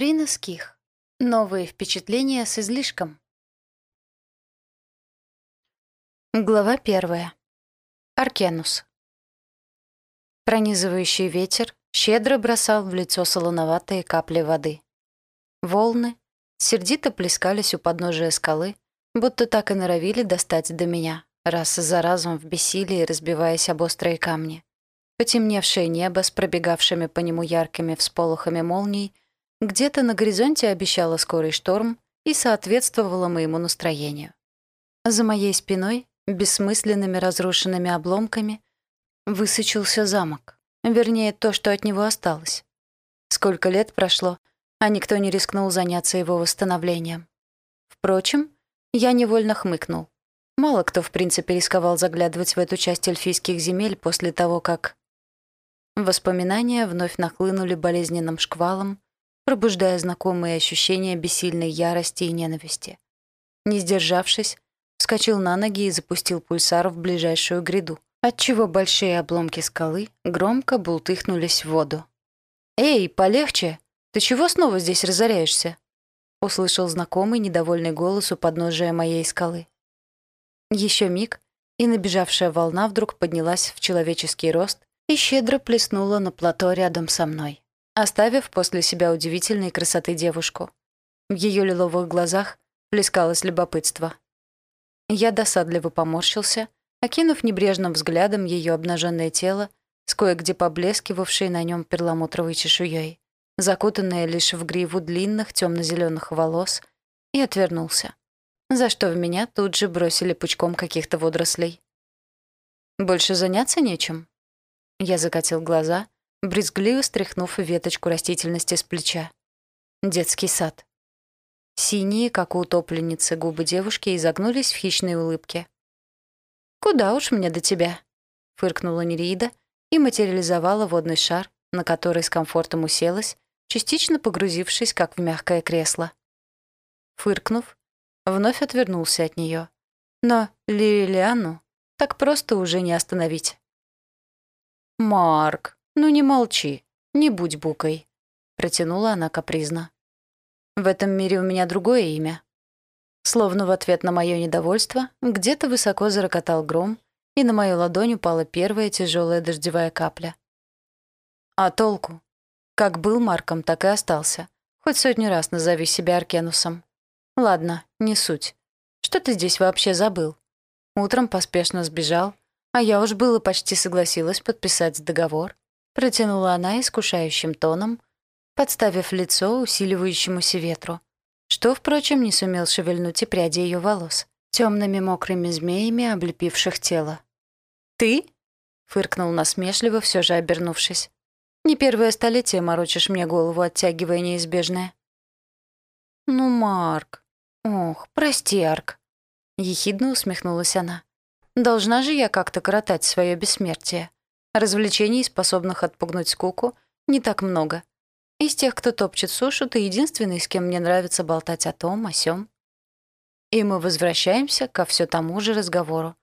Рина Ских. Новые впечатления с излишком. Глава первая. Аркенус. Пронизывающий ветер щедро бросал в лицо солоноватые капли воды. Волны сердито плескались у подножия скалы, будто так и норовили достать до меня, раз за разом в бессилии разбиваясь об острые камни. Потемневшее небо с пробегавшими по нему яркими всполохами молний — где-то на горизонте обещала скорый шторм и соответствовала моему настроению. За моей спиной, бессмысленными разрушенными обломками, высочился замок. Вернее, то, что от него осталось. Сколько лет прошло, а никто не рискнул заняться его восстановлением. Впрочем, я невольно хмыкнул. Мало кто, в принципе, рисковал заглядывать в эту часть эльфийских земель после того, как... Воспоминания вновь нахлынули болезненным шквалом, пробуждая знакомые ощущения бессильной ярости и ненависти. Не сдержавшись, вскочил на ноги и запустил пульсар в ближайшую гряду, отчего большие обломки скалы громко бултыхнулись в воду. «Эй, полегче! Ты чего снова здесь разоряешься?» — услышал знакомый недовольный голос у подножия моей скалы. Еще миг, и набежавшая волна вдруг поднялась в человеческий рост и щедро плеснула на плато рядом со мной оставив после себя удивительной красоты девушку. В ее лиловых глазах плескалось любопытство. Я досадливо поморщился, окинув небрежным взглядом ее обнаженное тело с кое-где поблескивавшей на нем перламутровой чешуей, закутанное лишь в гриву длинных темно-зеленых волос, и отвернулся, за что в меня тут же бросили пучком каких-то водорослей. «Больше заняться нечем?» Я закатил глаза — брезгливо стряхнув веточку растительности с плеча. Детский сад. Синие, как у утопленницы, губы девушки изогнулись в хищной улыбке. «Куда уж мне до тебя?» — фыркнула Нерида и материализовала водный шар, на который с комфортом уселась, частично погрузившись, как в мягкое кресло. Фыркнув, вновь отвернулся от нее. Но Лилиану так просто уже не остановить. «Марк, «Ну не молчи, не будь букой», — протянула она капризно. «В этом мире у меня другое имя». Словно в ответ на мое недовольство, где-то высоко зарокотал гром, и на мою ладонь упала первая тяжелая дождевая капля. А толку? Как был Марком, так и остался. Хоть сотню раз назови себя Аркенусом. Ладно, не суть. Что ты здесь вообще забыл? Утром поспешно сбежал, а я уж было почти согласилась подписать договор. Протянула она искушающим тоном, подставив лицо усиливающемуся ветру, что, впрочем, не сумел шевельнуть и пряди ее волос, темными мокрыми змеями облепивших тело. «Ты?» — фыркнул насмешливо, все же обернувшись. «Не первое столетие морочишь мне голову, оттягивая неизбежное». «Ну, Марк. Ох, прости, Арк». Ехидно усмехнулась она. «Должна же я как-то коротать свое бессмертие. Развлечений, способных отпугнуть скуку, не так много. Из тех, кто топчет сушу, ты единственный, с кем мне нравится болтать о том, о сём. И мы возвращаемся ко все тому же разговору.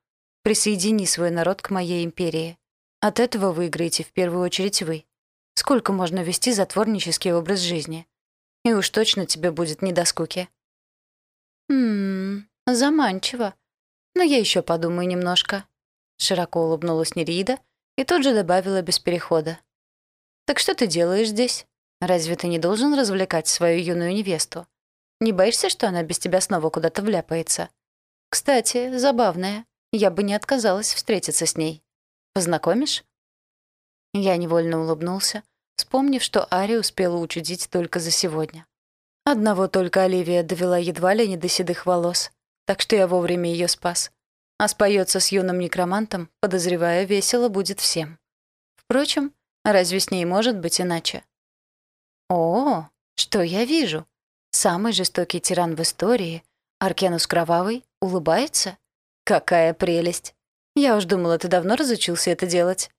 Присоедини свой народ к моей империи. От этого выиграете в первую очередь вы. Сколько можно вести затворнический образ жизни? И уж точно тебе будет не до скуки. Ммм, заманчиво. Но я еще подумаю немножко. Широко улыбнулась Нерида, и тут же добавила без перехода. «Так что ты делаешь здесь? Разве ты не должен развлекать свою юную невесту? Не боишься, что она без тебя снова куда-то вляпается? Кстати, забавная. Я бы не отказалась встретиться с ней. Познакомишь?» Я невольно улыбнулся, вспомнив, что Ари успела учудить только за сегодня. Одного только Оливия довела едва ли не до седых волос, так что я вовремя ее спас. А споется с юным некромантом, подозревая, весело будет всем. Впрочем, разве с ней может быть иначе? О, что я вижу? Самый жестокий тиран в истории, Аркенус Кровавый, улыбается? Какая прелесть! Я уж думала, ты давно разучился это делать.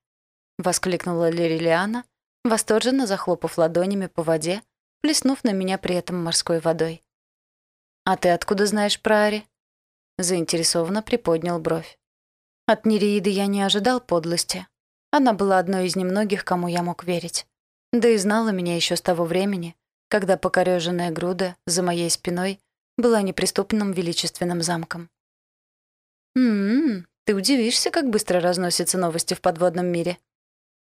Воскликнула Лирилиана, восторженно захлопав ладонями по воде, плеснув на меня при этом морской водой. «А ты откуда знаешь про Ари?» Заинтересованно приподнял бровь. От Нереиды я не ожидал подлости. Она была одной из немногих, кому я мог верить. Да и знала меня еще с того времени, когда покореженная груда за моей спиной была неприступным величественным замком. «М-м, ты удивишься, как быстро разносятся новости в подводном мире.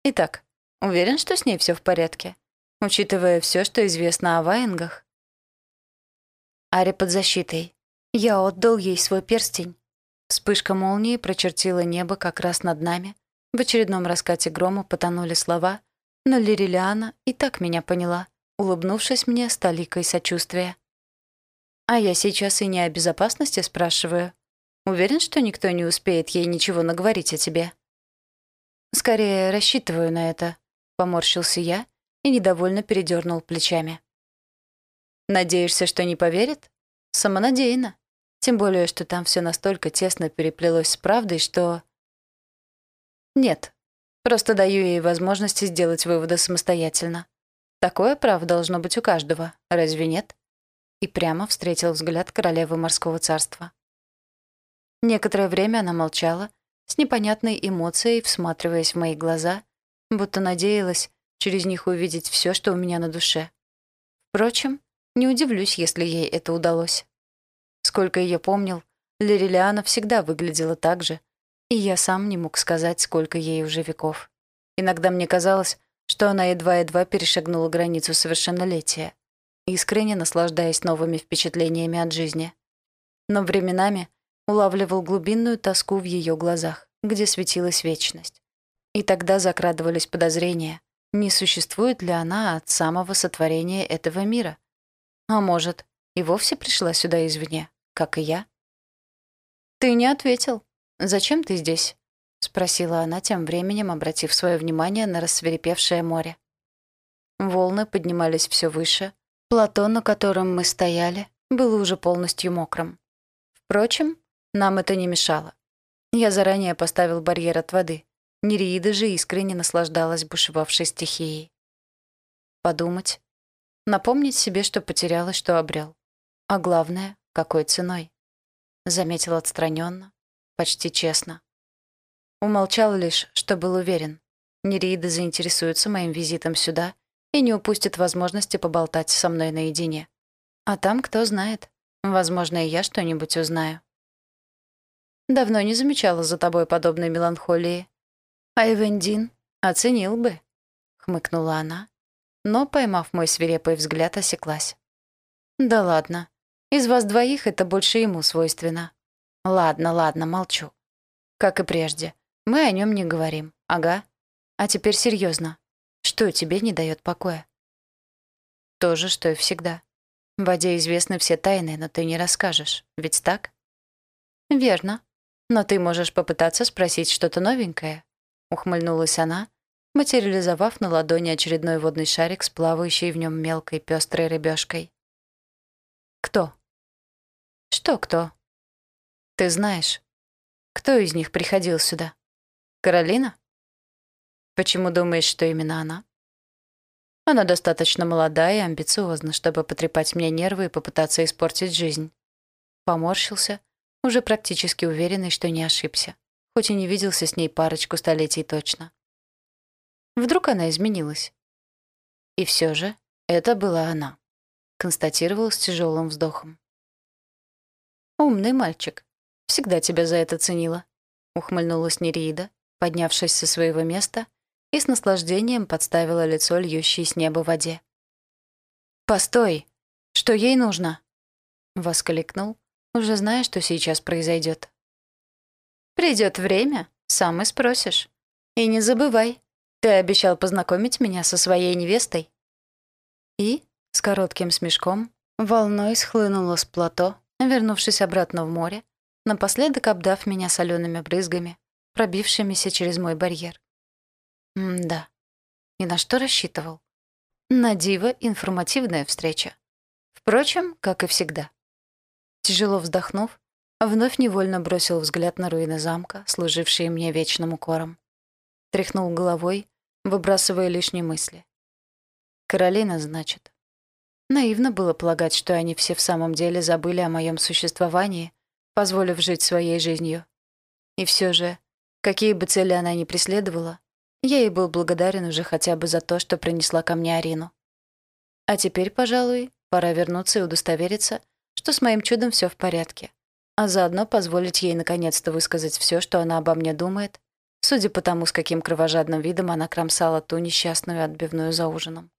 Итак, уверен, что с ней все в порядке, учитывая все, что известно о Ваенгах?» Ари под защитой. Я отдал ей свой перстень. Вспышка молнии прочертила небо как раз над нами. В очередном раскате грома потонули слова, но Лирилиана и так меня поняла, улыбнувшись мне с толикой сочувствия. А я сейчас и не о безопасности спрашиваю. Уверен, что никто не успеет ей ничего наговорить о тебе. Скорее, рассчитываю на это, поморщился я и недовольно передернул плечами. Надеешься, что не поверит? Самонадеянно. Тем более, что там все настолько тесно переплелось с правдой, что... Нет, просто даю ей возможность сделать выводы самостоятельно. Такое право должно быть у каждого, разве нет? И прямо встретил взгляд королевы морского царства. Некоторое время она молчала, с непонятной эмоцией всматриваясь в мои глаза, будто надеялась через них увидеть все, что у меня на душе. Впрочем, не удивлюсь, если ей это удалось. Сколько я помнил, Лирилиана всегда выглядела так же, и я сам не мог сказать, сколько ей уже веков. Иногда мне казалось, что она едва-едва перешагнула границу совершеннолетия, искренне наслаждаясь новыми впечатлениями от жизни. Но временами улавливал глубинную тоску в ее глазах, где светилась вечность. И тогда закрадывались подозрения, не существует ли она от самого сотворения этого мира. А может, и вовсе пришла сюда извне как и я. «Ты не ответил. Зачем ты здесь?» — спросила она тем временем, обратив свое внимание на рассверепевшее море. Волны поднимались все выше. Плато, на котором мы стояли, было уже полностью мокрым. Впрочем, нам это не мешало. Я заранее поставил барьер от воды. Нереида же искренне наслаждалась бушевавшей стихией. Подумать. Напомнить себе, что потеряла, что обрел. А главное, какой ценой? Заметил отстраненно, почти честно. Умолчал лишь, что был уверен. Нерида заинтересуется моим визитом сюда и не упустит возможности поболтать со мной наедине. А там кто знает. Возможно, и я что-нибудь узнаю. Давно не замечала за тобой подобной меланхолии. А Эвендин оценил бы, — хмыкнула она, но, поймав мой свирепый взгляд, осеклась. Да ладно, из вас двоих это больше ему свойственно. Ладно, ладно, молчу. Как и прежде. Мы о нем не говорим. Ага. А теперь серьезно. Что тебе не дает покоя? То же, что и всегда. В воде известны все тайны, но ты не расскажешь. Ведь так? Верно. Но ты можешь попытаться спросить что-то новенькое. Ухмыльнулась она, материализовав на ладони очередной водный шарик с плавающей в нем мелкой пестрой рыбешкой. Кто? Что кто? Ты знаешь, кто из них приходил сюда? Каролина? Почему думаешь, что именно она? Она достаточно молода и амбициозна, чтобы потрепать мне нервы и попытаться испортить жизнь. Поморщился, уже практически уверенный, что не ошибся, хоть и не виделся с ней парочку столетий точно. Вдруг она изменилась. И все же это была она, констатировал с тяжелым вздохом. «Умный мальчик. Всегда тебя за это ценила», — ухмыльнулась Нерида, поднявшись со своего места и с наслаждением подставила лицо льющей с неба воде. «Постой! Что ей нужно?» — воскликнул, уже зная, что сейчас произойдет. Придет время, сам и спросишь. И не забывай, ты обещал познакомить меня со своей невестой». И, с коротким смешком, волной схлынула с плато, вернувшись обратно в море, напоследок обдав меня солеными брызгами, пробившимися через мой барьер. М-да. И на что рассчитывал? На диво информативная встреча. Впрочем, как и всегда. Тяжело вздохнув, вновь невольно бросил взгляд на руины замка, служившие мне вечным укором. Тряхнул головой, выбрасывая лишние мысли. Каролина, значит. Наивно было полагать, что они все в самом деле забыли о моем существовании, позволив жить своей жизнью. И все же, какие бы цели она ни преследовала, я ей был благодарен уже хотя бы за то, что принесла ко мне Арину. А теперь, пожалуй, пора вернуться и удостовериться, что с моим чудом все в порядке, а заодно позволить ей наконец-то высказать все, что она обо мне думает, судя по тому, с каким кровожадным видом она кромсала ту несчастную отбивную за ужином.